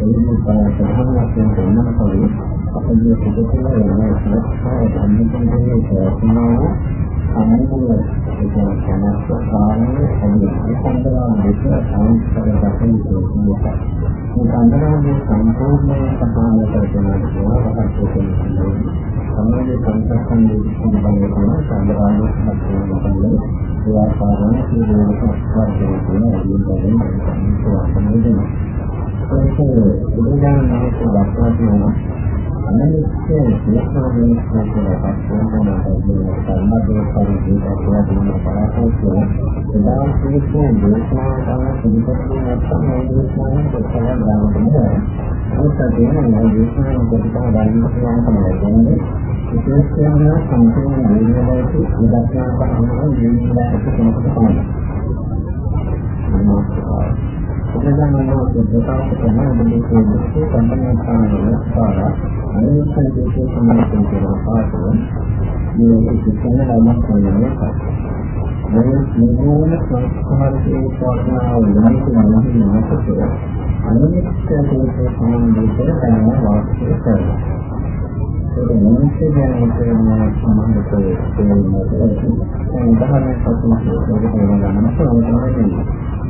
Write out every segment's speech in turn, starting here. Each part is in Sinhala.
ඒ නිසා ප්‍රධාන වශයෙන් දෙන්නම කලින් අපේ පිටකේ යන සත්‍යය ධම්මකේ ප්‍රශ්නාව අනුකූල ඒ කියන්නේ සාමාන්‍ය සම්බන්ධතාවය දෙක සංස්කාර දකින්න ඕනේ. මේ සම්බන්ධතාවය සම්පූර්ණ සම්පූර්ණ කරගෙන යනවා තමයි සමාජයේ සංස්කෘතිය සම්බන්ධ කරන සම්බන්ධතාවය සම්පූර්ණ ඒ ආකාරයෙන් සියලුම වර්ගයේ තියෙන අදින්පදින් සම්පූර්ණ වෙනවා. ඒක බුදුදහම නාමයෙන් දක්වා තියෙනවා අනිත්‍ය විශ්වාසයෙන් කරලා පස්සෙන් සම්මාදේ පරිදි කියලා දෙන පරාසය එදා සිවිසෝ දේශනා කරන පිළිපැදින නැත්නම් මේ දේශනාවෙන් කොටසක් ගන්න බෑ. ඒක දෙන මේ දේශනාවෙන් කොටසක් ගන්න පුළුවන් තමයි කියන්නේ. විශේෂයෙන්ම සම්පූර්ණ වේදනාවට ඉලක්කයන් කරනවා ජීවිතයට කෙනෙකුට තමයි. නමස්කාර. එදා මම දෙකක් කරනවා මේ කියන්නේ සම්පූර්ණ කාරණා අනිත්‍ය දේශේ සම්බන්ධයෙන් කරන පාඩම මේ සිස්ටම් එකක් කරනවා. මේ නිවන සංස්කාරයේ ප්‍රඥාව වෙනස් වෙනවා නේද? අනිත්‍ය දේශේ සම්බන්ධයෙන් කරන වාක්‍ය කරනවා. ඒක මොනසේ ගැන කියන සම්බන්ධකයේ තේරුම ගන්න. ඒ උදාහරණයක් වශයෙන් ඒක ගන්න පුළුවන් තමයි.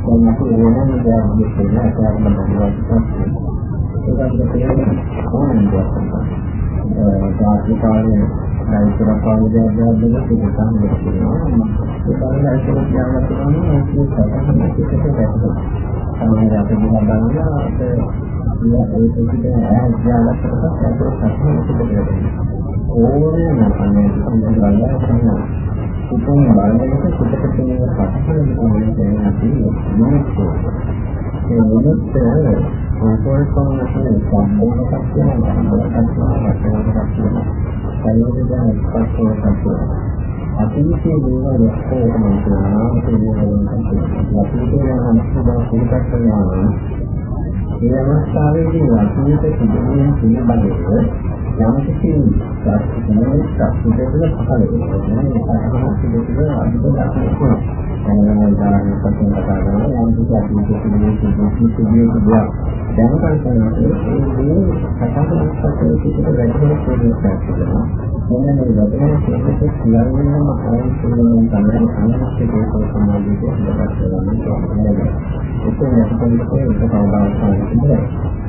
දැන් අපි වෙනම දෙයක් දෙන්න ආකාරයෙන් බලනවා. ඒකත් තේරෙන්නේ ඕනම දෙයක් තමයි. සාහිත්‍යකාරයේ ලයිස්ට් පාවිච්චි කරන දෙයක් තමයි තියෙනවා. ඒ කාලේ ලයිස්ට් කියනවා කියන්නේ ඒක තමයි ඒකට දැක්කේ. තමයි අපි දිහා බලනවා අපේ ඒ පිටින් ඈත් යාලකට ඒක සත්‍යම පිටකරන්නේ. ඕනේ නැත්නම් සම්බන්ධය තමයි. උතුම් බලනකොට පිටක තියෙන සත්‍යම තමයි කියන්නේ. ඒ මොනොත් ආපෝල්කෝන කියන සම්බන්ධයක් තියෙනවා සම්බන්ධයක් තියෙනවා සංයෝජන ස්පර්ශයක් තියෙනවා අතීතයේ දේවල් ඔක්කොම තියෙනවා තියෙනවා අතීතයේ නම් සුබ පිටක් කරනවා ඒ අවස්ථාවේදී අතීත සිදුවීම් පිළිබඳව යම් කිසි සත්‍යයක් සත්‍යයක පහළ වෙනවා මේ සත්‍යයක් පිළිබඳව අදිට දක්වනවා එනවා උදාහරණයක් වශයෙන් කතා කරනවා යම් කිසි අතීත සිදුවීම් සිදුවීම් දැන් කල්පනා කරන්නේ සකස් කරන පිටට වැඩිම ප්‍රයෝජනයක් තියෙනවා. මොන මේ වචන කෙනෙක් කියන්නම ආයතනයෙන් තමයි අනිත්‍ය දේශෝ සමාධිය හදලා කරන්නේ. ඒක නැතිවෙන්නේ ඒක කවදාවත්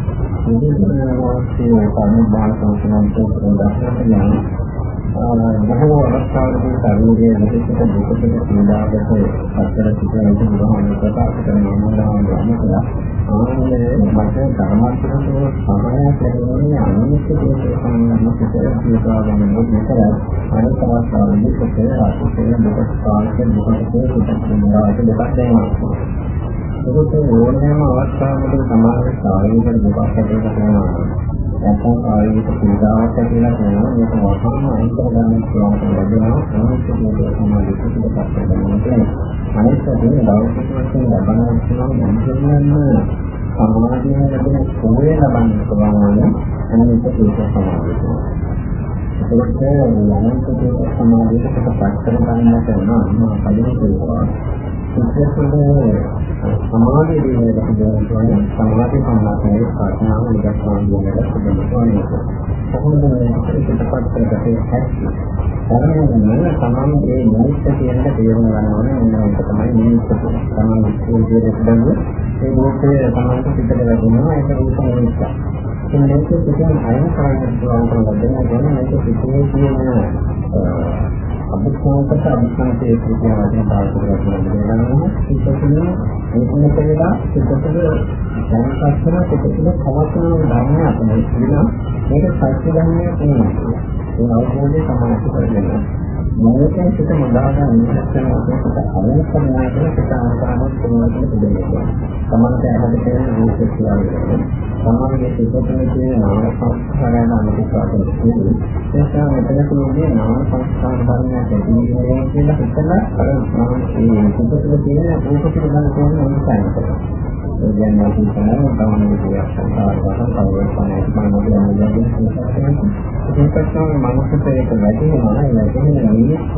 නැහැ. ඉතින් වාස්තුවේ පරිභාෂාව කියන දර්ශනය බොහෝ අවස්ථාවලදී ශරීරයේ විශේෂිත දුකකට පීඩාවකට පත්තර සිදුවෙන බුදුහාම ප්‍රකාශ කරන මොනවාම ගන්නකලා ආනන්දයේ මත ධර්මාර්ථකෝ සමය කියන්නේ අනිත්‍ය දේශේ සම්බන්ධ සිතේ පිටාගෙන මෙතන අනිත් අවස්ථාවලදී සිතේ අසුතේ දුක කාලක දුකේ පිටකෙනාට දෙකක් දැනෙනවා ඒකත් ඕනෑම අවස්ථාවකදී සමාජ ශාරීරික දුකක් ඇති වෙනවා නැත්නම් කායික පීඩාවක් කියලා කියනවා මේක වහාම අයින් කරගන්න පුළුවන් ලැබෙනවා. අනිත් කේතේ සමාධි පිටපත් කරගන්න තියෙනවා අනිත් දේ දවසක වශයෙන් ලබන පුළුවන් මොනවාම සමාධිය ලැබෙන සෝය ලබන්න පුළුවන් නම් අනිත් කේතේ සමාධිය. ඒකත් යනන්ත කේතේ සමාධියට පිටපත් කරගන්නට වෙනවා මම කලින් කිව්වා සමාධිය දිනන දහදෙන සමාධි සම්මානයේ ප්‍රඥාව නිරස්වාන් වෙනකොට සුදුසුවන්නේ. කොහොමද මේකට කරගත්තේ හැටි? ධර්මයෙන් සමාධියේ නිමිත්ත කියන තේරුම් ගන්න ඕනේ මේක තමයි නිමිත්ත. තමයි ඉස්කෝලේ දෙන්නේ ඒ මොකද තමයි පිටට වැටෙනවා ඒක රූප නිමිත්ත. ඒ මේක පිටින් අයන කරන්න පුළුවන් කරලා දෙන්න ඕනේ මේක පිටින් කියන අභිඥාකට අභිඥාතේ කියන වචන පාවිච්චි කරනවා ඒකතුන ඒකම කියලා ඒකතුන දැනගත්තම ඒකතුන කවස්න ධර්මය තමයි කියනවා මේක සත්‍ය ධර්මයක් නෙමෙයි ඒ අවබෝධය තමයි කරගන්න මේකෙන් සිත මුදාගන්න ඉස්සෙල්ලා අපිට අරමුණ කරනවා කියන සිත ආකාරයක් වෙනවා කියන දෙයක්. සමන්ත හැදෙන්න ඕනේ කියලා. සමාජයේ සිදුවන තියෙන නාම සංස්කාරයන් අනුකූලව තියෙන්නේ. ඒ නිසා මෙතන තියෙන්නේ නාම සංස්කාර ධර්මයක් ඇතිවෙන්නේ කියලා හිතලා අර නාම ඒ සිදුවන තියෙන රූප පිළිබඳ තියෙන මොනසයිද? ඒ කියන්නේ අපි කරන්නේ තමයි මේ සංස්කාරවල පරිවර්තනය කරන මොකද ඒකත් තමයි මනසට ඒක වැටෙනවා ඒ වැටෙන නිමිත්ත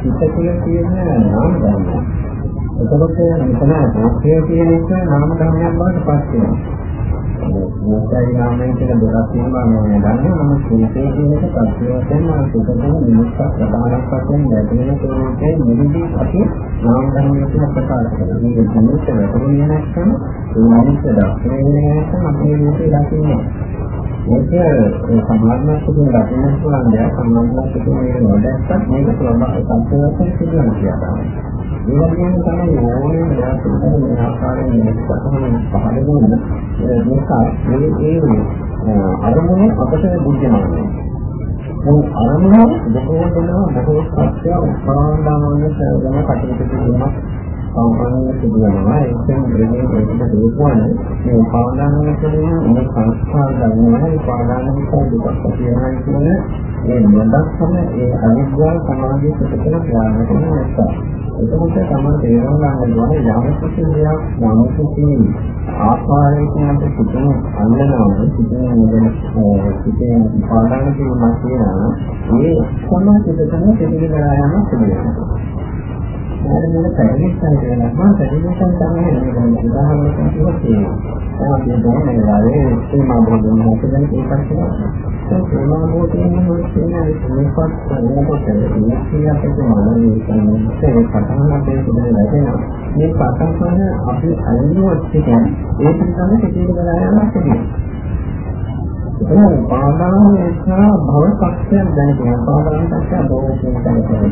හිත තුළ තියෙන නාම ධර්මයක් එතකොට මෙතන රූපය කියන එක නාම ධර්මයක් බවට පත් වෙනවා. රූපය නාමයෙන් කියන දෙකක් තියෙනවා මම දන්නේ මම රූපය කියන එක ප්‍රත්‍යයෙන් මම සුදුසුම නිමිත්තක් ප්‍රධානක් වශයෙන් ලැබෙන ස්වරූපයේ නිමිති අපි නාම ධර්මයක් කියන ප්‍රකාශ කරනවා. මේ නිමිත්ත වැටුනේ නැත්නම් ඒ නිමිත්ත දක්වන්නේ නැත්නම් අපේ රූපේ දකින්නේ ඒක සමාධිමත් කියන දකින්න පුළුවන් දෙයක් සමාධිමත් කියන එක නොදැක්කත් මේක ස්වභාවික සත්‍යයෙන් සිදුවන කියලා. ඒ වගේම තමයි ඕනෙම දෙයක් මේ ආකාරයෙන් මේකම පහළ වෙන නිසා මේ ඒ අරමුණ අපට බුද්ධමානයි. මේ අරමුණ බොහෝ දෙනා බොහෝ සත්‍ය උපාදානවල සෑම කටයුතු කිරීමක් සම්පූර්ණ සිදු වෙනවා ඒකෙන් ග්‍රහණය කරන්න පුළුවන් මේ උපාදානය කියන මේ සංස්කාර ගන්නවා උපාදාන නිසා දුක කියනවා කියන මේ මොඩක්ම ඒ අනිත්‍ය සමාධිය පිටකල ප්‍රාණ කරන නිසා එතකොට තමයි තේරුම් ගන්න ඕනේ යම් කිසි දෙයක් යම් කිසි ආකාරයකින් අපි සිතන අල්ලනවා සිතන මොකද සිතේ උපාදාන කිරීමක් කියනවා ඒ කොහොමද සිතන සිතේ යන සිදුවෙනවා මොන පැහැදිලිවම කියනවා මම පැහැදිලිවම තමයි මේ උදාහරණයක් කියනවා. තමයි මේ වෙලාවේ සීමා බෝධිය මොකදද ඒකත් කියනවා. ඒ සීමා බෝධිය මොකක්ද මේකත් මොකක්ද මේ කියඅපේ මානවී සංස්කෘතිය පටන් ගන්න දෙයක් මේ පටන් ගන්න අපි අනිවාර්යයෙන් ඒක තමයි පිටින් ගලා යනවා එහෙනම් පාදාන නිසා භව සත්‍යයක් දැනගෙන පාදාන සත්‍ය බොහෝ කියන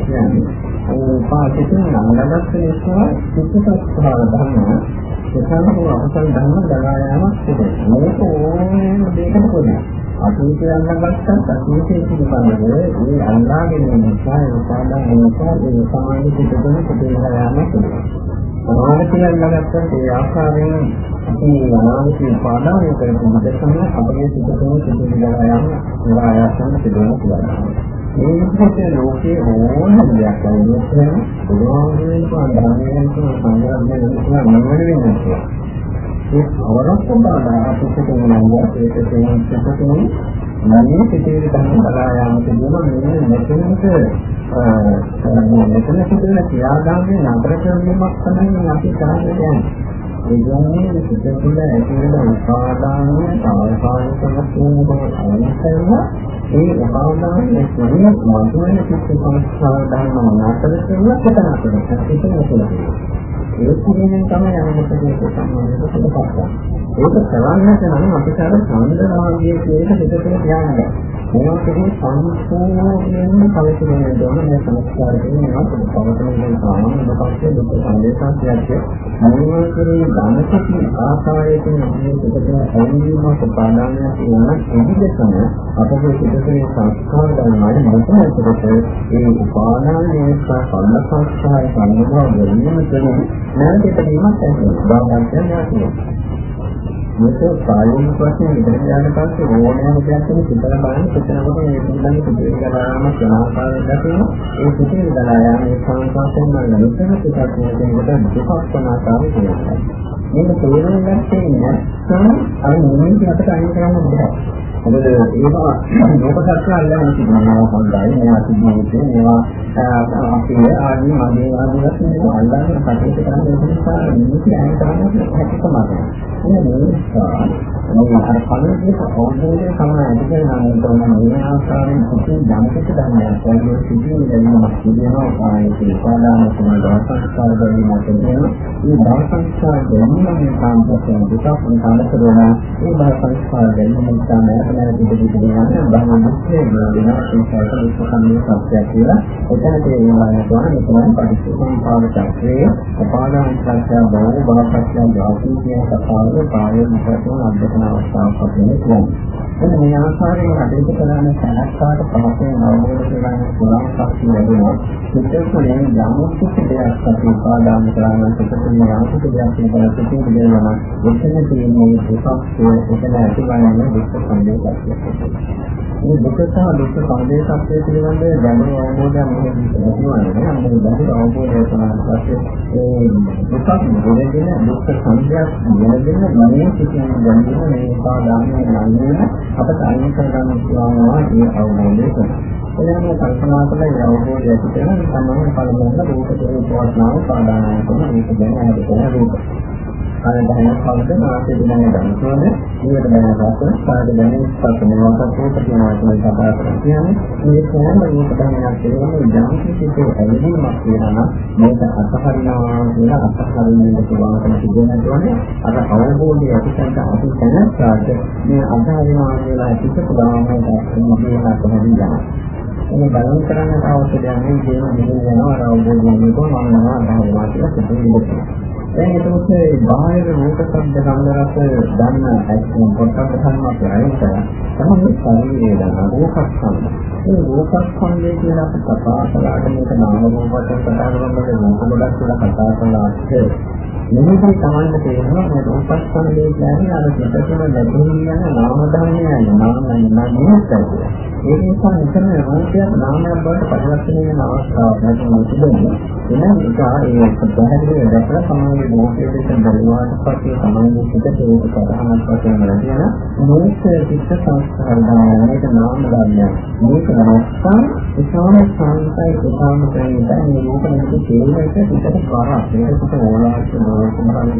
කියන්නේ. ඒ පාටිකෙන් නංගලත් නිසා සුත්තස්ථාන ධර්ම ඒකම අසල් ධර්ම දරා යාමක් තිබෙනවා. මේක ඕනෑම දෙයකට පොදුයි. අතීතය අල්ලගත්තත් අතීතයේ පිළිබඳව ඒ අල්ලාගෙන නිසා ඒ පාදාන නිසා ඒ සමාධි පිටුන පිටිලා යාමක් තිබෙනවා. අනාගතය අල්ලගත්තත් ඒ ආකාරයෙන් අපි අනාගතයේ පාදානය කරපු මුදසම අපේ සිතේ සිදුවලා යන නිරායසන සිදුවන කියලා. මේ විදිහට ලෝකයේ ඕනම දෙයක් වුණොත් බුදුහාමුදුරනේ පාදානයෙන් කියන සංග්‍රහයෙන් කියන මොනවද වෙන්නේ? ඒ අවරක්ෂ බාධා අපිට කියනවා ඒක තේරුම් ගන්න මන්නේ පිටේ තමයි බලා යාම කියනවා මේ මෙතනට මෙතන සිදුවන ක්‍රියාදාමයේ නතර කිරීමක් තමයි අපි කරන්නේ ඒ කියන්නේ සිත තුළ ඇති වෙන උපාදානය සාවකාලික වශයෙන් අනිත්‍යව ඒ උපාදානයේ ස්වභාවය මතුවෙන සිත් සංස්කාර ධර්ම නතර කරලා පටන් ගන්නවා. ඒක නෙවෙයි. ඒ කියන්නේ තමයි අනිත් දෙක සම්බන්ධව පිටපත්. ඒක කරන්නට නම් අපිට අර සම්දරාගයේ කියන දෙකේ ඥානය. මේකට සම්පූර්ණයෙන්ම කලකිරෙන්න ඕන මේ සංස්කාර කියනවා පවතන සාමාන්‍ය පස්සේ දුක සංදේශාත්‍යය මොනවාකරේ ධනසති ආකාරයෙන් මේ දෙකේ ඇලීමක් උපාදානය කියන එදිදසම අපගේ සිතේ සංස්කාර ධර්මයන් මොකක්ද ඒ උපාදානයේ සම්බන්ධ සංස්කාර සම්බන්ධව වෙනම කෙනෙක් නැවත ඉදීමක් ඇති බව දැනගන්න මේක ප්‍රායෝගික වශයෙන් ඉගෙන ගන්න පස්සේ ඕනෑම දෙයක් ගැන හිතලා බලන්න හිතනකොට මේ පිළිබඳ පිළිග ගලාම සනාකාරයෙන් දකින ඒ පිටින් ගලා යන ඒ සංස්කාරයෙන් මම ලොකම පිටක් වෙනකොට දුකක් සනාකාරය කියනවා. මේක තේරුම් ගත්තේ නැත්නම් අර නිමිති අපිට අයින් කරන්න බෑ. මොකද ඒවා ලෝක සත්‍ය අල්ලගෙන තිබුණා හොඳයි මේවා තිබුණේ මේවා අපේ ආදී මගේ ආදී වශයෙන් අල්ලගෙන කටයුතු කරන නිසා නිමිති අයින් කරන්න හැකියාවක් මේ නිසා මේ අර පළවෙනි අවබෝධය තමයි අධිකරණ නම් මේ ආකාරයෙන් කිසි ධනකට ධර්මයක් වගේ සිදුවෙන දෙයක් සිදුවෙනවා ආයේ ප්‍රාදාන තමයි දවසක් කාලෙදී කියන මේ දවසක් කාලෙදී සාම්ප්‍රදායික දෙකක් උන්කාලකරන මේ දවසක් කාලෙදී නිසා නැවත පිටින් යන බාහමස්සේ වෙනවා ඒකත් උත්සන්නයේ සත්‍යය කියලා එතන තේරුම් ගන්න ඕන මෙතන පරිස්සම් පාවචක්‍රයේ උපාදාන සත්‍ය බව බවපත්‍ය ජාති කියන කතාව කායේ විතරම අධ්‍යයන අවස්ථාවක් වශයෙන් කියන්නේ. එන්න මේ ආකාරයෙන් කටයුතු කරන සැලැස්කාට පහසෙන් අවබෝධ කරගන්න පුළුවන් ශක්තිය ලැබෙනවා. මෙතනදී යම් කිසි දෙයක් අපි උපාදාන කරන සිතේ යම් කිසි දෙයක් කියන සිතේ දෙනවා. එතන තියෙන මේ දුක්ඛය එතන ඇතිවන්නේ දුක්ඛ සංදේශයක්. මේ දුක සහ දුක් සමුදය සත්‍ය පිළිබඳ ගැඹුරු අවබෝධයක් මෙහෙම තියෙනවා. අන්න ගැඹුරු අවබෝධය තමයි පස්සේ ඒ දුක දෙදෙන දුක් සංඥා දෙදෙන මනේ සිටින ගැඹුරු මේ සාධාරණ යන්නේ අපට අයින් කරගන්න පුළුවන් ඒ අවබෝධය. එනම් කල්පනා කළ ඒ අවබෝධය ඇති කරගෙන සම්මත පළමුවෙන් රූප දේ පවත්නාව සාධාරණ කරන මේක ගැන හදලා රූප අර දැනෙන කවුද නාසයේ දැනෙන දැනනවද මේකට දැනෙන රස කාද දැනෙන ස්පර්ශ මොනවාද කියනවා කියන කතා කරන්නේ මේ සෑම රූප දැනෙනක් තියෙනවා යම් කිසි ඇලීමක් වෙනවා මේක අතහරිනවා කියලා අතහරින්න පුළුවන්කම තිබෙනවානේ අර අවබෝධය ඇතිසන්ට අපි දැනගාට මේ අතහරිනවා කියලා හිතට ගාමකට මොකද අතහරිනවා මේ බලන් කරන්න අවශ්‍ය දෙයක් නෙවෙයි කියන දේ වෙනවා අවබෝධය වෙනකොට මම නම් අතහරිනවා කියලා හිතෙන්නේ දැන් එතකොට මේ බාහිර රූප ශබ්ද ගන්ධ රස දන්න ඇත්තම පොට්ටබ්බ ධර්ම ප්‍රයෝගය තමයි ශරීරයේ දන්න රූපස්කන්ධ. මේ රූපස්කන්ධය කියලා අපි කතා කළාට මේක නාම රූප වශයෙන් කතා කරනකොට රූප ගොඩක් කියලා කතා කළාට මෙහෙදී තමයි තේරෙනවා මේ රූපස්කන්ධය කියන්නේ අර පිටතම ලැබෙන යන නාම ධර්මයයි නාමයි නාමයයි. ඒ නිසා මෙතන රූපයක් නාමයක් බවට පරිවර්තනය වෙන අවස්ථාවක් නැතිවෙන්නේ තිබෙනවා. එනම් ඒක ඒ පැහැදිලිව දැකලා සමාන මේ මොහොතේ බලවාට පස්සේ තමයි සිත ඒක කරහමත් වශයෙන් ලැබෙන මේක චිත්ත සංස්කාර ගන්න මේක නාම ධර්මයක්. මේක නැත්නම් ඒසාම සංසයි ඒසාම ප්‍රේතය මේ රූප නැති තේරෙක පිටට කරා ඒකට ඕලාට මොනවද බලන්න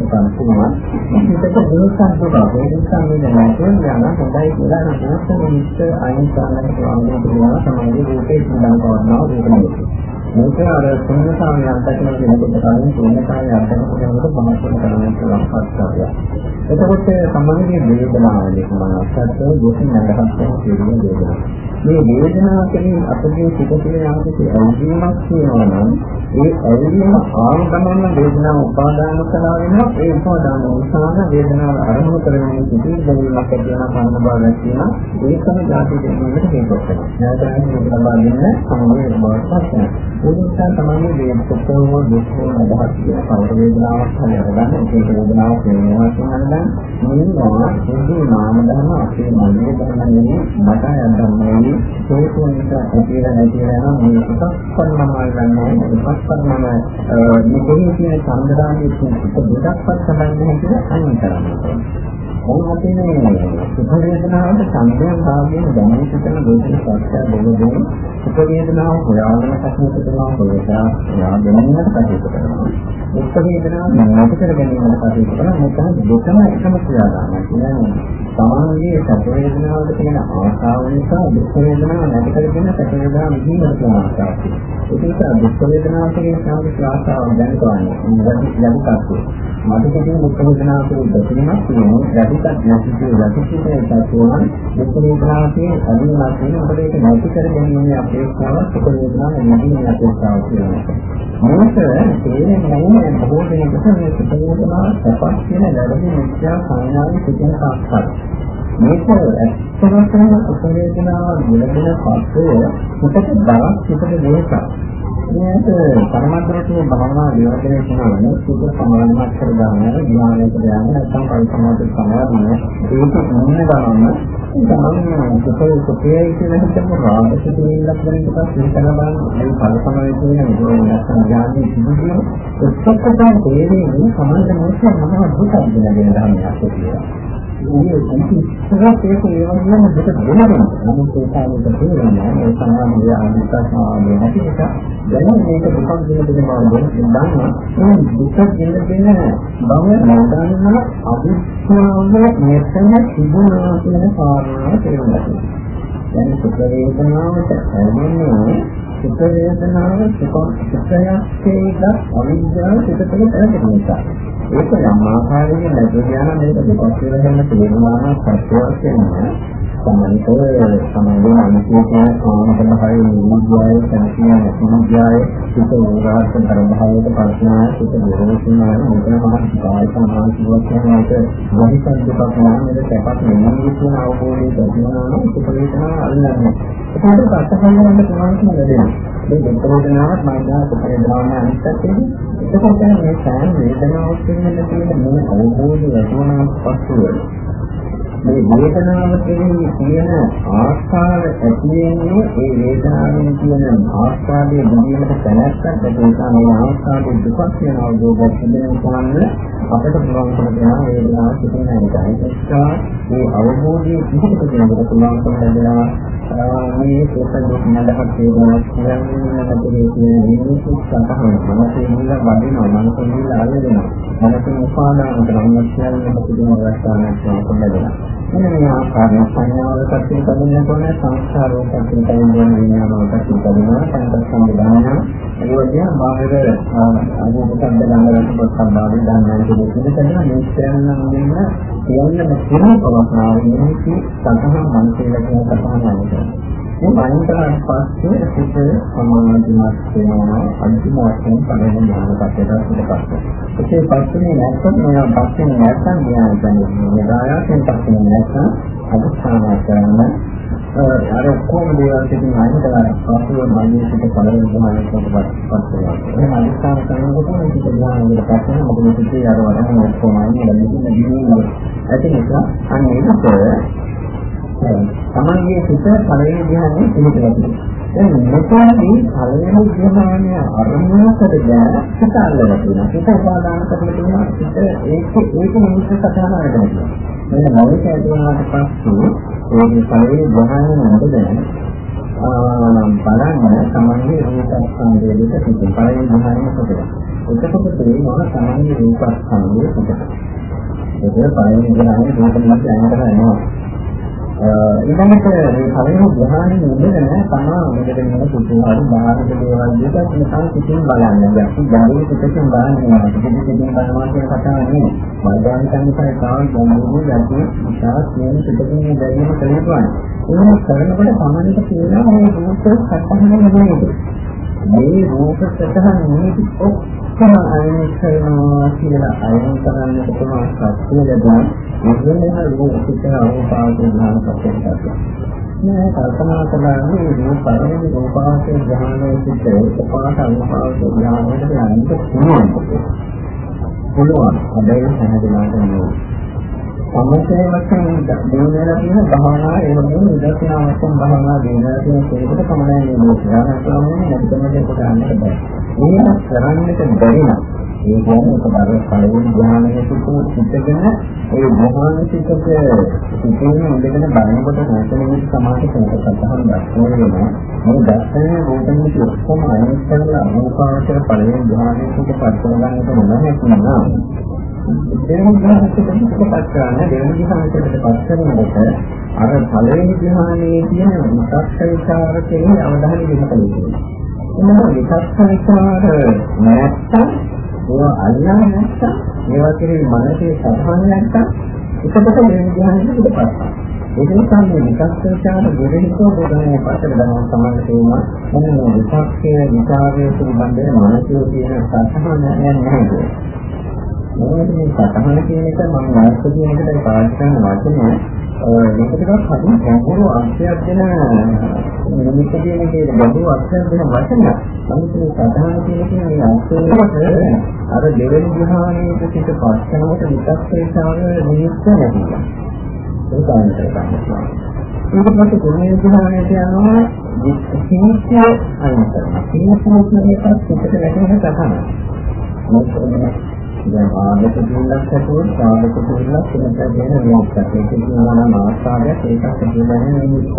පිටට දේශන් දුක. ඒ නිසා මේ නැතුව යන හොඳයි කියලා නෝස්ත මිනිස්ස අයින් කරන්න පුළුවන්. කියලා තමයි රූපේ ඉඳන් කරනවා. රූප නෙවෙයි මේක අර ශුන්‍යතාවය අත්දැකීම කෙනෙකුට කලින් ශුන්‍යතාවය අත්දැකීම කෙනෙකුට පහසුවෙන් කරන්න පුළුවන් පස්සාවය. එතකොට සම්බන්ධයෙන් වේදනාවලදී මනසත් දුකින් නැගහත් කියන වේදනාව. මේ වේදනාව කියන්නේ අපගේ සිතේ යම්කිසි ඇල්වීමක් තියෙනවා නම් ඒ ඇල්වීම ආරම්භන වේදනාව උපාදාන කරලා වෙනවා ඒ උපාදාන නිසා වේදනාව අරමුණු කරගෙන සිටින දෙයක් ඇති වෙන කාරණ බවක් තියෙනවා ඒකම ධාතු දෙකකට හේතුවක් වෙනවා. නැත්නම් මේක ලබන්නේ සමුදේ බවට පත් වෙනවා. ඒ නිසා තමයි මේ සුඛෝ දුක්ඛෝ අදහස් කියන කවර වේදනාවක් හරියට ඒක වේදනාවක් වෙනවා කියනනම් මේවා හිඳු නාම ධර්ම අපේ මනසේ තමයි මට යන්නේ හේතු නිසා ඇතිලා නැතිලා නම් මේ සුඛපන්නමයි ගන්නවා. සුඛපන්නම මේ කියන සම්දරාමයේ දෙකක්වත් සම්බන්ධ නැහැ කියලා අයින් කරනවා මොන අපේ සුඛ වේදනාවට සංදේශ භාගයෙන් දැනෙන සිතන දෝෂ සත්‍ය බොහෝ සුඛ වේදනාව හොයාගෙන කටයුතු කරනවා හොයලා යා දැනීමට කටයුතු කරනවා දුක් වේදනාව නැති කර ගැනීමට කටයුතු කරනවා මොකද දෙකම එකම ක්‍රියාදාමයක් කියන්නේ සමානයේ සැප වේදනාවට තියෙන ආශාව නිසා දුක් වේදනාව නැති කරගෙන සැප වේදනාව විඳින්නට තියෙන ආශාවක් ඒක නිසා දුක් වේදනාව කියන සාමික ආශාව දැනගන්න ලැබුණා මට කියන දුක් වේදනාව කියන දෙකීමක් තියෙනවා යටිපත් නැති කියලා යටිපත් ඒකතුන දුක් වේදනාවේ අදිනමත් වෙන අපිට ඒක නැති කර ගැනීම අපේක්ෂාව සුඛ වේදනාව නැති වෙන අපේක්ෂාව කියනවා. මේක තේරෙන්නේ නැහැ බොහෝ දෙනෙකුට මේ සුඛ වේදනාව සපස් කියන ලැබෙන මිත්‍යා සංඥාවේ සිටින කාක්කත්. මේක ඇත්තටම සුඛ වේදනාව ලැබෙන පස්සේ හිතට බරක් හිතට දෙයක්. මේක පරමද්දරයේ භාවනා විවරණය කරනවා සුඛ සමානමත් කරගන්න ධ්‍යානයට යන්න නැත්නම් පරිසමාධි සමාධිය ඒක මොන ගමන ගමන සුඛේ සුඛේ කියන හිතම. රාගක දෙන්නක් වෙන එක පස්සේ කරන බලන්න. ඒ පරිසමාධි කියන එක නැත්නම් ඥානෙ සිදුවීම ඔක්කොම තේරෙන්නේ සමාන මොකක්ද? මහා දුකක් දෙන ධර්මයක් කියලා. මේ සංකීර්ණ ඒක ඒ වගේම දෙක වෙනවා. නමුත් ඒ කාලෙක තේරෙනවා මේ සමානය අනිත්‍යතාවය නැති එක. දැන් මේක දුකක් දෙන දෙන බව දන්නවා. මේ දුක දෙන දෙන බව නෝදාන අවිස්මාව මෙතන තිබුණා කියන කාරණාව තේරුම් ගන්න. දැන් සුඛ වේදනාවට ඇලෙන්නේ සුඛ වේදනාව සුඛ සුඛයක් ඒක අවිද්‍යාව සිත තුළ පැවැත්ම නිසා. ඒක යම් ආකාරයකින් ලැබෙන යන මේක දෙකක් කියලා ගන්න තේරුම් ගන්න සත්‍යයක් වෙනවා. සමන්ත සමන්ගේ අනිත්‍යය කාමක භාවයේ නිවිද්‍යාවේ සංකීර්ණ නැතිවිද්‍යාවේ සිත උරාර්ථ පරභාවයට පස්නා සිත විරෝධිනා මෙතන මහත් කාය සමාධියක් යනවාට මොහිතන් දෙකක් නාමයේ සැපක් නෙමෙයි කියන අවබෝධය දැනෙනවා නම් සිත වේදනා අල්ලන්නේ ඒකට අත්හරින්න පුළුවන් කියන දේ මේ දෙකෝදනාවක් මයිදා සුපේ ධාවන අනිත්‍යයේ එතකොට මේ සෑම වේදනාවක් පිළිබඳ තියෙන මේ අවබෝධය ලැබුණාට පස්සේ මේ වේදනාව කෙරෙහි තියෙන ආස්කාර ඇති වෙන්නේ ඒ වේදනාවෙන් තියෙන ආස්කාරයේ දිවීමට දැනස්සත් ඒක නිසා මේ ආස්කාරයේ දුකක් කියන අවබෝධයක් තිබෙන කවන්න අපිට පුළුවන්කම දෙනවා වේදනාව සිටින එකයි. ඒකා මේ අවබෝධයේ කිසිකට දෙනකොට පුළුවන්කම ලැබෙනවා මේ සෝතදුක් නඩහත් වේදනාවක් කියන්නේ නැතිවේ කියන නිමිති සතහන මනසේ ඉන්න වදිනවා මනසේ ඉන්න අල්ලනවා මනසේ උපාදාන කරනවා කියන්නේ මොකද අවස්ථාවක් ලැබෙනවා මෙන්න මේ ආකාරයෙන් සංඥාවලට පිළිපදින්න තෝරන සංස්කාරෝපත් පිළිපදින්න විඥානවලට පිළිපදිනවා සංකල්ප සම්බන්ධන ඒ වගේ බාහිර අනුපත සම්බන්ධන වලට සම්බන්ධ දානන කියන කෙනා මේ ස්ත්‍රයන් නම් දෙන්න කියන්න පුළුවන් පවස්නාව නෙමෙයි සතහන් මනසේ ලක්ෂණ සතහන් යනවා මේ මනින්තරන් පස්සේ සිත සමාධිමත් වෙනවා අන්තිම වශයෙන් පළවෙනි ඥානපත්‍යයට පිටපත්. ඒකේ පස්සේ නැත්නම් මේ පස්සේ නැත්නම් ඥාන දැනෙන්නේ. මෙදායන් පස්සේ නැත්නම් අදිස්ථාන කරන අර කොහොම දේවල් තිබුණ අයින් කරලා පස්සේ මනින් සිත පළවෙනි ඥානපත්‍යයට පත් වෙනවා. මේ අදිස්ථාන කරනකොට මේක ඥානවලට පස්සේ මොකද මේ සිතේ අර වඩන ඔක්කොම අයින් වෙලා මෙතන දිනුවා. ඒක නිසා අන්න ඒකට තමන්ගේ සිත පළවෙනි ධ්‍යානයේ පිළිපදිනවා. දැන් මෙතනදී පළවෙනි ධ්‍යානය අරමුණකට දැන සිත අල්ලලා තියෙනවා. සිත උපාදාන කරලා තියෙනවා. සිත ඒක ඒක නිමිත්ත සටහන වෙනවා. මෙන්න මොකද ඇතුළාට පස්සේ ඒ පළවෙනි ධ්‍යානය මොකද බලන්න තමන්ගේ රූපස්කන්ධය දෙක සිත පළවෙනි ධ්‍යානය මොකද? එතකොට තේරෙනවා තමන්ගේ රූපස්කන්ධය මොකද? ඒක පළවෙනි ධ්‍යානයේ රූපමත් යනවා. ඊළඟට මේ කලින් ග්‍රහණය නෙමෙයි තමා මෙතන ඉන්න කුතුහල බාහිර දේවල් දෙක නිකන් කිසිම බලන්නේ නැහැ. ජාතික පිටකින් බලන්නේ නැහැ. පිටින් බලනවා කියන කතාව නෙමෙයි. වර්ධාන සංකල්පය තාම ගොනුරු යටි ඉතාලත් මේ පිටකින් දැරීම කලේපුවාන. එහෙනම් කරනකොට සාමාන්‍යයෙන් කියනවා මේ රූප සත්‍යම නෙමෙයි. මේ රූප සත්‍යම නෙමෙයි ඔක්කොම අයින් කරනවා කියලා අයින් කරන්නට පුළුවන් සත්‍ය ලැබුණා. මොකද රූප සිතන රූපාවචර ඥාන පස්සෙන්ට. මේ කල්පනා කරන්නේ මේ පරිණි රූපාවචර ඥානයේ සිට උපාස රූපාවචර ඥානයට යන්න පුළුවන්. පුළුවන්. හැබැයි හැමදෙනාටම නෙවෙයි. සම්මතයේ වශයෙන් දෙන්නලා තියෙන භාවනා ඒ වගේම විදර්ශනා වශයෙන් භාවනා දෙන්නලා තියෙන කෙනෙකුට පමණයි මේ ඥාන ක්‍රමයේ නැතිකම දෙක ගන්නට බෑ. මේක කරන්නට බැරි නම් ඒ කියන්නේ තමයි පළවෙනි ධ්‍යානයේ සිටගෙන ඒ මොහොනසිතක සිටින ඉඳගෙන බලනකොට නැසෙන්නේ සමාධි කෙනෙක් සතහන් දක්වනවා මේ දැක්කේ රූපෙන්නේ ඔක්කොම අයින් කරලා අනුපාතර පළවෙනි ධ්‍යානයේ සිට පත් කරගන්නට මොනවද කියනවා දෙවෙනි ධ්‍යානයට පත් කරන දෙවෙනි ධ්‍යානයට පත් කරනකොට අර පළවෙනි ධ්‍යානයේ තියෙන විචක්ෂේචාර කෙරෙහි අවධානය යොමු කරනවා. එනවා විචක්ෂේචාර නැත්තම් ඒවා අල්ලන්නේ නැත්තම් ඒවා කෙරේ මනසේ සතහන් නැත්තම් එතකොට මේ විදිහට පිටපත්. ඒක නිසා මේ විකස්සචාර දෙවෙනිකෝ බොදන්නේ පස්සට ගමන් සමාන තේමා මොන මේ විකක්ෂයේ විචාරයේ පිළිබඳව මනසේ තියෙන සතහන නැහැ. මොනවද මේ සතහන කියන එක මම වාස්තු කියන එකට පාවිච්චි කරන වචනේ මේක ටිකක් හරි ගැඹුරු අර්ථයක් දෙන නිමිත්ත කියන එකේ ගැඹුරු අර්ථයක් දෙන වචන. නමුත් මේ සතහන කියන එකේ මේ අර්ථය අර දෙවෙනි ධ්‍යානයේ පිට පස්සනකට විචක්ෂේ සාර නිමිත්ත නැතිව. ඒක තමයි කරන්නේ. ඊට පස්සේ තුන්වෙනි ධ්‍යානයට යනවා විචක්ෂේ අයින් කරනවා. විචක්ෂේ කියන එකත් පිටට වැටෙන සතහන. දැන් ආගත දෙන්නක් හතුවොත් ආගත දෙන්නක් වෙනකන් දෙන මොකක්ද ඒක කියනවා නම් ආස්වාදයක් ඒකත් කියන්නේ නිමිත්ත.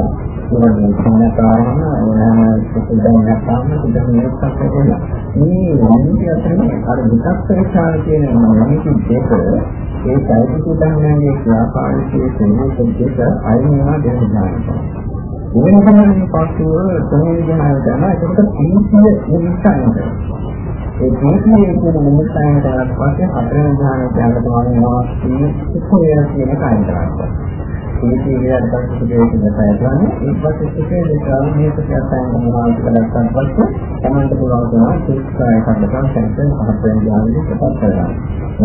ඒක මේ කියන කාරණ ඕනෑම සුදුසුකමක් තාම සුදුසු නිමිත්තක් වෙනවා. මේ නිමිති අතරින් අර විචක්ෂේචාර කියන නිමිති දෙක ඒ සාහිත්‍ය ධර්මයේ ක්‍රියාකාරීත්වයේ සම්බන්ධ දෙක අයින් වෙනවා දෙන්න ගන්නවා. වෙන කෙනෙකුට පස්සුව තුන්වෙනි ජනහය තමයි ඒකට පිළිසිය නිමිත්තක් ඒ දීප්තියේ කියන නිමිත්තයන් දාලා පස්සේ හතරෙන් ධානය කියන්න තමයි මොනවා කියන්නේ කියන කාරණාවක්. පිළිසී විදියට පස්සේ දෙයක් දැක්වන්නේ ඊට පස්සේ සුඛේ දේශාව මේක කියන්න මොනවද කියලා පස්සේ තමන්ට පුළුවන් වෙනවා සිස්කාය කඩකම් සැන්සන් පහතෙන් ඥානෙ ප්‍රකාශ කරනවා.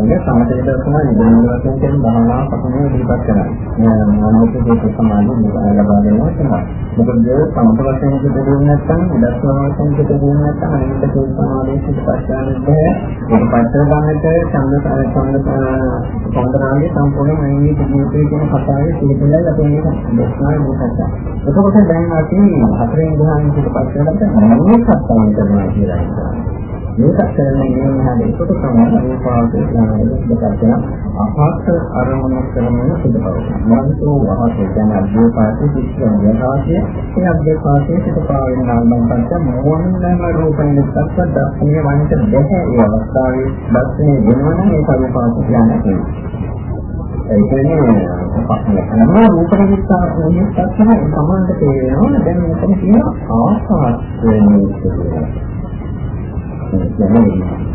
මේක සමතේ දර්ශන නිදන වශයෙන් කියන භාවනා පතනේ දීපත් කරනවා. මනෝක දේශ සමාධි නිකන් ලබා දෙනවා තමයි. මොකද සමත වශයෙන් දෙදුන්නේ නැත්නම් දර්ශන වශයෙන් දෙදුන්නේ නැත්නම් අනිත් දේශ සමාධියට පස්සේ ආනන්දේ ඒක පස්සේ ගන්නට ඡන්ද ඡන්ද සම්ප්‍රදායේ සම්පූර්ණ මේ ජීවිතයේ කියන කතාවේ පිළිබඳව අපි මේක දේශනා කරනවා. එතකොට දැන් අපි හතරෙන් ගහන පිට පස්සේ ගන්න මේක සම්පූර්ණ කරනවා කියලා හිතනවා. මේක කරන්නේ නේද ඒකට තමයි මේ පාඩේ දෙකක් අහත් අරමුණු කරන සුදුපව. මනසෝ වහත කියන අධ්‍යාපාතයේ සිස්ටම් විකාශය ඒ අධ්‍යාපාතයේ සිට පාවෙන නාමයන් පස්ස මොනම රූපෙන් දැක්ක දර්ශනීය වන්ට බැහැ ඒ අවස්ථාවේ දර්ශනීය වෙනවනම් මේ කර්මපාත කියන්නේ. ඒ කියන්නේ අන්න රූප විස්තර කොහොමද තමයි. සමානට තේරෙනවා දැන් මෙතන කියන ආස්වාද වෙන්නේ කියන්නේ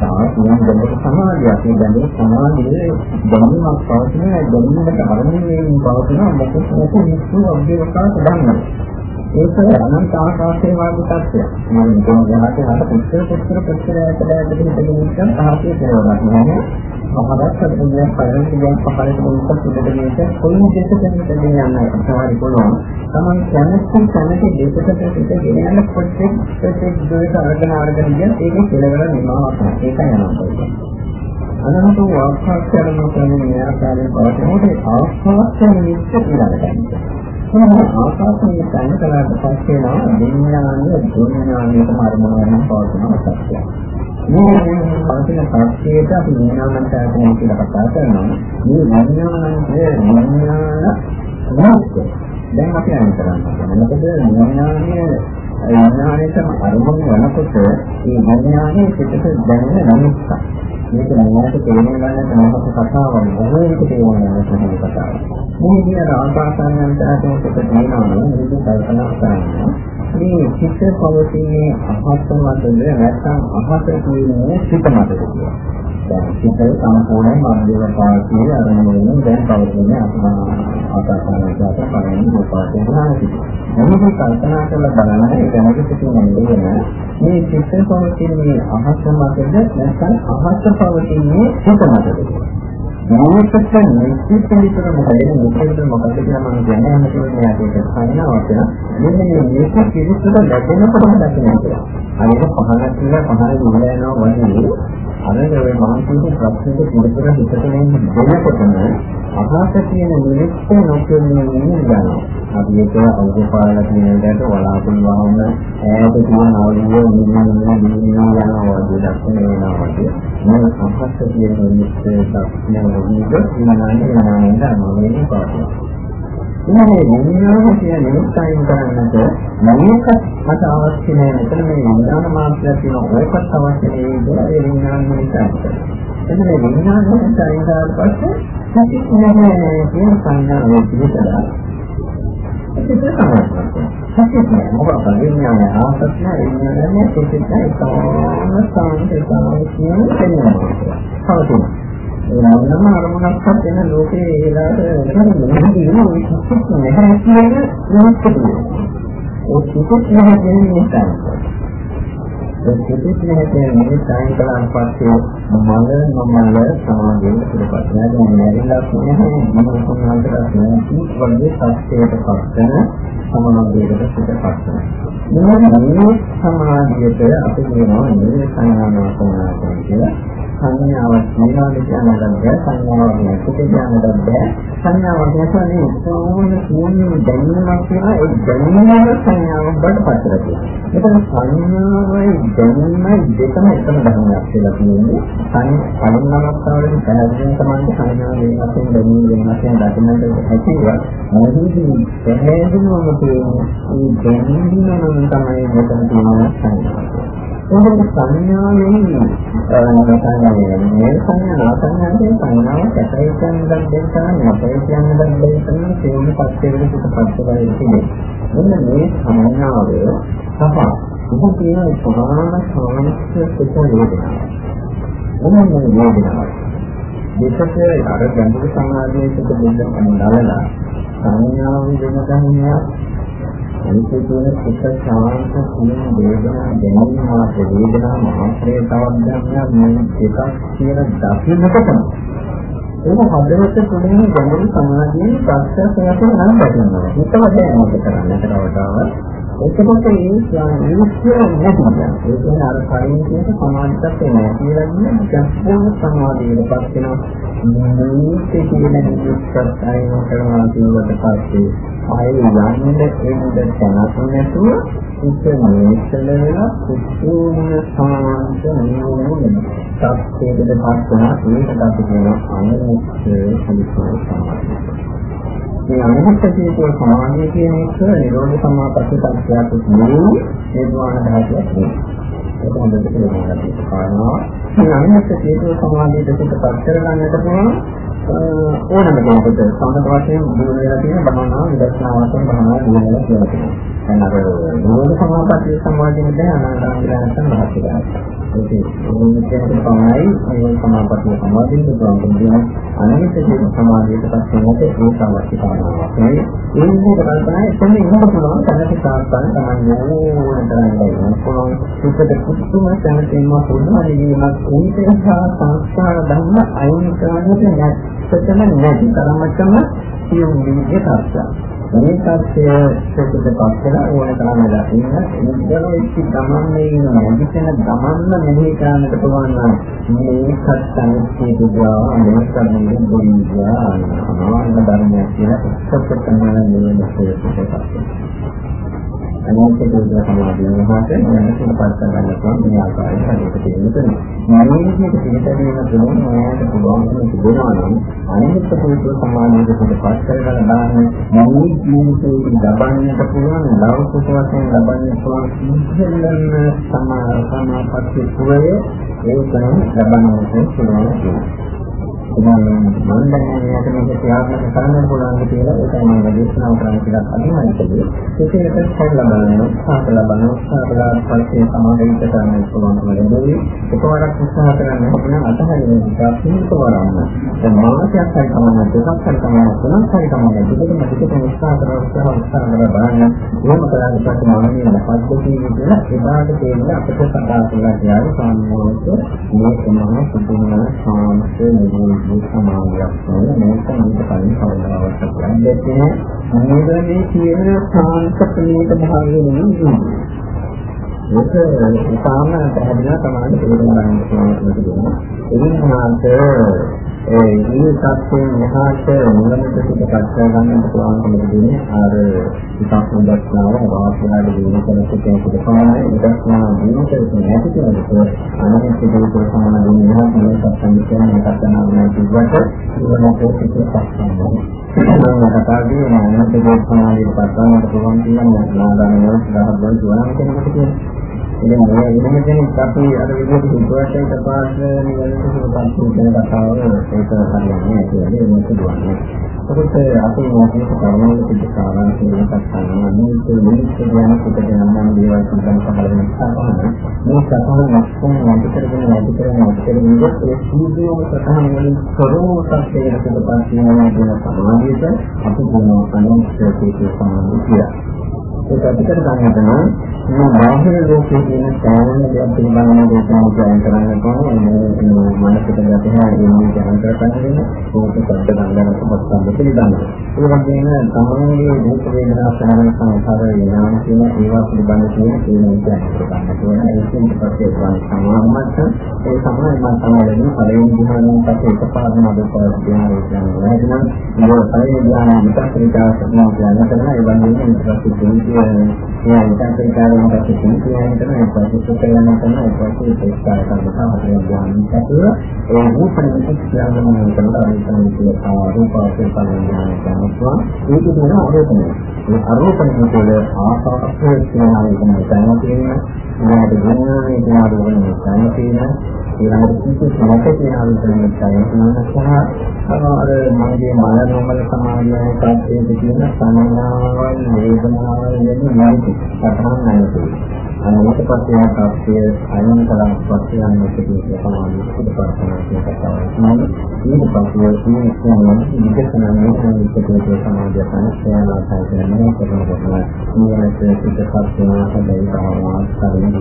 සාහිත්‍යයෙන් දැනට සමාධියක් මේ දැනෙන සමාධියේ දැනීමක් පවතින දැනීමකට අරමුණේ පවතින මොකද මොකද නිස්සු අභ්‍යවකාශ ගන්නවා ඒක අනන්ත ආකාශයේ වාගේ තත්ත්වයක්. මම කියනවාට හත පුස්තක පුස්තක පුස්තකයට දැක්කම හිතෙන්නේ සාහිත්‍ය කියලා නෑ. මහරත් සම්පූර්ණ පරිණත කියන පහලට මොකක් සුදුද මේක? කොයින් දෙකකින් දෙන්නේ යන්නේ සමහරි පුළුවන් තමන් කැමති කැමති දෙකකට පිට ගෙන යන ප්‍රොජෙක්ට් ප්‍රොජෙක්ට් දෙක අරගෙන අරගෙන ගියන් ඒකේ කෙලවර නිමාවක් ඒක යනවා. අනන්ත වාක්‍යයන් කරන මේ ආකාරයෙන් පවතිනකොට ආස්වාදයෙන් නිශ්චය කියලා ගන්නවා. ආකාශයේ තන කලාවට පස්සේ නම් විඥානීය දුර්ඥානීය මාර්ගම වෙන පවතින සත්‍යයක්. මේ පවතින සත්‍යයට අපි විඥානන්ත ආයතනය කියලා කතා කරනවා. මේ විඥානන්තයේ විඥාන නාස්ත. දැන් අපි අයින් කරන්නේ. මොකද විඥානයේ විඥානයේම අරමුණු වෙනකොට මේ විඥානයේ පිටට දැනෙන නමුත් මේක නෑට තේරුම් ගන්න තමයි කතාවක්. මොකද තේරුම් ගන්න තමයි කතාව. මේ කියන ආකාසයන්ට අතට තියෙනවා මේක කල්පනා කරන්න. මේ චිත්ත පවතින්නේ අහස මතද නැත්නම් අහස කියන්නේ සිත මතද කියලා. දැන් චිත්ත සම්පූර්ණයෙන් මාර්ගය පාස්සේ අරමුණු දැන් පවතින ආකාසයන්ට අතට පරිණි රූපාදී ගන්නවා. මොනවද කල්පනා කරලා බලන්න ඒක නැති සිටින්නේ මේ චිත්ත පවතින්නේ අහස මතද නැත්නම් අහස පවතින්නේ සිත මතද කියලා. මේකට නිශ්චිත විතර මොකද මේකද මොකද කියලා මම කියන්නේ නැහැ මේකට සංඥාවක් වෙන මෙන්න මේ මේක පිළිතුර ලැබෙනකොට දකින්න කියලා. අනික පහනක් කියලා පහන දුවලා යනවා වගේ අර ඒ මානසික ප්‍රශ්නෙට පිළිතුර හිතට දෙනකොටම අහස තියෙන නිමිත්ත නොකෙන්නේ නේද? අපි ඒක අවුල් පාරලා තියෙන දෙයට වලාකුළු වහන ඈත තියෙන අවුලිය නිමින්න නිමින්න යනවා වගේ දක්ෂණ වෙනවා වගේ. මම අහස තියෙන නිමිත්ත දක්ෂණ වගේ විනාඩි ගණනකට අනුවෙන්නේ පාඩම. මේ විඥාන කියන නිස්සයින් කරන්නට මේක මට අවශ්‍ය නැහැ. මෙතන මේ විඥාන මාත්‍රයක් තියෙන ඕකත් අවශ්‍ය නෙවෙයි ඒ විඥාන නිස්සයින්. එතන මේ විඥාන නිස්සයින් කරලා පස්සේ සත්‍යඥානයේ කියන සංඥාව පිළිබඳව ඒක තමයි. මොකක්ද විඥාන ආසත්න විඥානයේ සිටින එකම සංකේතය කියන දෙන්නවා. හවතුන. නම අරමුණක්වත් වෙන ලෝකේ ඒලාට නැහැ නැහැ කියන ඒ කිසිත් නැහැ කියන නිසා ඒ කිසිත් නැහැ කියන නිසා කලන් පස්සේ මල මමල සමාධිය පිළිපත් නැහැ නේදලා කියන්නේ මම කොහොමද වගේ සත්‍යයට පස්සන සමාධියකට පිටපත් වෙනවා මේ සමාධියට අපි කියනවා නිරේ සංඥානාසනාසන කියලා. සංඥාවක් නිවාද කියන්නත් බෑ සංඥාවක් නැති කියන්නත් බෑ සංඥාවක් නැත්නම් ඕන ශූන්‍ය දැනීමක් කියලා ඒ දැනීම සංඥාවක් බවට පත් කරගන්නවා. එතන සංඥාවයි දැනීමයි දෙකම එකම ධර්මයක් කියලා කියන්නේ. සංඥා අවස්ථාවලදී පැහැදිලිව තමයි සංඥාව වෙනස් වෙන දැනීම වෙනස් වෙන දකින්නට හැකියාව. මොහොතේ පැහැදිලිවම තියෙන මේ දැනීම තමයි මෙතන තියෙන සංඥාව. මොකද සංඥාවෙන් සංඥාවෙන් මේ සංඥා සංඥාවෙන් සංඥාව සැපයි කියන දෙයක් තමයි අපේ කියන දෙයක් තමයි සියලු පස්සේ පිට පස්සේ තියෙන්නේ. මෙන්න මේ සංඥාව සහ උඹ කියන ප්‍රධාන සාමස්ත්‍ය පිට වේදනාව. මොනවාද වේදනාව? දෙකේ අර ගැඹුරු සමාධියේ සිට දෙන්න නලලා සංඥාව වෙන ධර්මයක් අනිත් කියන එක ශාන්ත කියන වේදනා දැනීම මාත්‍ර වේදනා මාත්‍රේ තවත් ධර්මයක් මේ එකක් කියන දකින්නකොටම ඒක හදවත තුළින් ගැඹුරු සමාධියේ ප්‍රත්‍යක්ෂයක් නම් දැනෙනවා. ඒක වගේ මොකද කරන්නේ කවදාවත් එතකොට මේ නිශ්චය නැතිනම් ඒ කියන්නේ අර කලින් කියන සමාධියක් නැති වෙනවා කියන්නේ සමාධියටපත් වෙනවා මේක කියන නිශ්චයත් අයින් කරනවා කියවට පස්සේ ආයෙ යන්නේ එන්න තැනක් නැතුව ඉත මේසල වෙලා කුතුහල සාන්ත නියමන සත්‍යයකට පත් වෙනවා ඒකට අපි කියනවා අනුමුක්ඛ සම්පූර්ණ සමාධිය මේ අනුහත් චේතෝ සමාධිය කියන එක නිරෝධ සමාපatti සංඛ්‍යාවක් නෙවෙයි නිර්වාණ ධාතුවක් නෙවෙයි. ඒක හොඳට තේරුම් ගන්න කාරණා. මේ අනුහත් චේතෝ සමාධියට පිටපත් කරගන්නට පුළුවන් ඕනම කෙනෙකුට සමහර වශයෙන් දිනු වෙලා තියෙන භවනා විදර්ශනා වශයෙන් භවනා දිනු වෙලා තියෙනවා. දැන් අර නිරෝධ සමාපatti සමාධියෙන් දැන් අනාගත විලාසන මහත්කමයි. ඒක මොනිටර් තමයි මේ සමාපත්තිය සමාදින්න පුළුවන් කියන අනිත් දේ සමාධියට පස්සෙන්නට ඒක අවශ්‍ය කාරණාවක්. මේ ඒ විදිහට කල්පනා එතන ඉන්න පුළුවන් තනක සාස්තන තමයි ඕන තරම් දෙන්න පුළුවන්. සුපද කුතුම තැනකින්ම පුළුවන් වීමක් උන්ට සංස්කාර ධර්ම අයින් කරන්නට නැත්නම් නැති තරමටම සියුම් විදිහට අර්ථයක්. මේ තත්ත්වය සුදුසුද පස්සලා ඕන තරම් වෙලා ඉන්න ඉන්දරෙච්ච ගමන්නේ නැගිටින ගමන්න මෙහි කරන්නට පුළුවන් නම් මේකත් සංස්කෘතිය දුවා මේකත් මුලින් දුන්නා අනාත්ම ධර්මයක් කියලා සත්‍ය තමයි මේ දෙකේ සුදුසුකම් අනිත් දේ සමාධිය වහාට මනසට පත් කරගන්න පුළුවන් මේ ආකාරයට හදේට තියෙනවා. මේ විදිහට පිළිපැදීම තුළින් ඔයාලට පුළුවන්කම තිබෙනවා නම් අනිත් පුරුදු සමාධියට පත් කරගන්න බලන්න මේ ජීවිතේ ලබන්නට පුළුවන් ලෞකික වශයෙන් ලබන්න පුළුවන් සිහිල්ලන සමා සමාපatti සුවය ඒක ලබන්නට පුළුවන්. මම දැනගන්නට මේක ක්‍රියාත්මක කරන්න පුළුවන් කියලා ඒකයි මම දේශනා කරන්න කියලා අදිනයිකදී ඒකේට සල්ලා බලනවා සාකලා බලනවා සාකලා පස්සේ සමාධියට ගන්න පුළුවන්කම ලැබෙයි එකවරක් උත්සාහ කරන්න ඕන අතහරින එක සිහිත වරන්න දැන් මානසික හරි කමන්න දෙකක් හරි කමන්න තුනක් හරි කමන්න දෙකම දෙකම උත්සාහ කරලා උත්සාහ උත්සාහ කරලා බලන්න එහෙම කරාට පස්සේ මානසික පද්ධතිය කියලා එදාට තේරෙන අපිට සඳහන් කරලා කියන්නේ සාමාන්‍යයෙන් මේ සමාන සුදුන සාමස නිරෝධ මේ සමාධියක් නෙවෙයි මේක මීට කලින් කවදාවත් කියන්නේ නැහැ මේකේ කියන සාන්ත ප්‍රණීත භාවය නෙවෙයි ඒක ඉතාම පැහැදිලිව තමයි තේරුම් ගන්න පුළුවන්. එදින මාත් ඒ මේ සත්‍යයෙන් මහාට මොනවද පිටපත් කරගන්න පුළුවන්කම දෙන්නේ අර විපාක දක්නාව වාසනාවේ දින කෙනෙකුට කෙනෙකුට සමානයි. විදර්ශනා දිනකට නැති කෙනෙකුට අනිත් දෙයකට සමාන දෙන්නේ නැහැ මේ සත්‍යයෙන් කියන්නේ කතාවක් නෑ කිව්වට ඒක මොකක්ද කියලා මම කතා කරන්නේ අනිත් දෙයකට සමානයි පස්සමකට පුළුවන් කියන්නේ නාදානිය සාහබ්බන් දුවනම් කෙනෙකුට කියන්නේ ඉතින් මේ වෙනම කෙනෙක් අපි අර විදිහට හිතුවට එකපාරට නිවැරදිව සුවපත් කියන කතාව ඒක හරියන්නේ නැහැ මේක දුවන්නේ. ඒකත් අපි මේක කරනකොට පිට සාමාන්‍ය කෙනෙක්ට ගන්න මේක මිනිස්සු ගැන පිටගෙන නම් දේවල් සම්බන්ධ පහළ වෙන නිසා මේ සතහන නැත්නම් වැඩි කරගෙන වැඩි කරගෙන වැඩි කරගෙන ඉඳලා ඒ සීඩියෝ සතහන වලින් සරෝම සත්‍යයට පිටපත් වෙනවා කියන සමාධියට අපි කියනවා අනිත්‍යයේ සමාධිය කියලා. ඒක අපිට ගන්නට නම් මේ බාහිර ලෝකයේ තියෙන සාමාන්‍ය දෙයක් පිළිබඳව දේශනා කරන්න කරන්න ඕනේ මේ මනසට ගැටෙනා එන්නේ ජන කරගන්න ඕක සද්ද ගන්නකට පස්සෙන් පිළිබඳව. ඒ වගේම සමානයේ රූප වේදනා සමාන සංස්කාර විඥාන කියන ඒවා පිළිබඳව කියන තේරුම් ගන්න ඕනේ. ඒකෙන් පස්සේ ගන්න සමානමත් ඒ සමානමත් තමයි පළවෙනි ධ්‍යානයෙන් පස්සේ එකපාරම අදපාර ධ්‍යානය කියන්නේ. එහෙනම් මේ පළවෙනි ධ්‍යානය විතක්‍රිකා සම්මා ධ්‍යාන කරන ඒ වගේම ඊට පස්සේ කියන්නේ නිකන් කාරණා පැත්තකින් කියන්නේ තමයි ප්‍රතිසුත් කරන තමයි ප්‍රතිසුත් ප්‍රස්තාර කරනවා හතරෙන් ගන්න පැතුව ඒ රූපණික ක්‍රියාවලිය කරලා අනිත් කියන රූපාවචර පරිඥාන කරනවා ඒක දෙන ආරෝපණය ඒ ආරෝපණය වල ආසාවක්ෂය කියනවා කියන තැන තියෙනවා මොනවද ගන්නන්නේ කියන ආරෝපණය තැන තියෙනවා ඊළඟට කිසි සමත කියන ආරෝපණය තැන තියෙනවා අර මගේ මන නොමල සමාධිය පැත්තේ තියෙන සංඥාවල් වේදනාවල් යන නැති සතරන් නැති අනිත් පස්සේ තාක්ෂය අයන තරම් පස්සේ යන එකේ සමාන ඉස්සරහට කියන කතාව. ඊට පස්සේ මේ කියන්නේ විකසන නේතන විකසනයේ සමාජය සංස්කරණ ආකාරයෙන් කරනකොට මේ සිද්ධාර්ථ වෙනවා හැබැයි භාවනා ආස්කාරයෙන්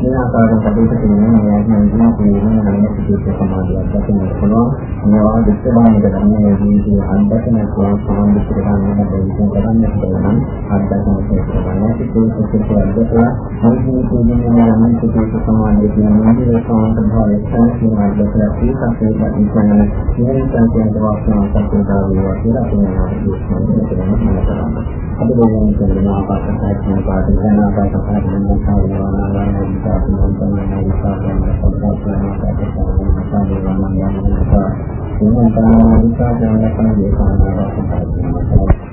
මේ ආකාරයෙන් කටයුතු කිරීම මේ ආත්මයෙන් කියන නම් සිද්ධ සමාධියක් දක්වන්න පුළුවන්. මේවා විස්තරාමික ධර්මයේ ජීවිතයේ අන්තකන කියන සම්බන්ධ කරගන්න බැරි කරන්න පුළුවන්. අත්දැකීම් කරනවා. ඒක සිද්ධ අන්තිම කියන්නේ නම් සිද්ධ සමාධිය කියන මොහොතේ සමාන්තරභාවය සංකීර්ණ අධ්‍යක්ෂක ඒකත් ඒක ඉස්සන මේ සංකේත වාස්තව සත්‍යතාව වේවා කියලා කියනවා. අද දෙවියන් කියන ආකාශයට කියන පාඩම යන ආකාශයට කියන කාර්යවල සාධුවන් තමයි විපාකයන් සම්පූර්ණ කරනවා ඒවා නම් යනවා.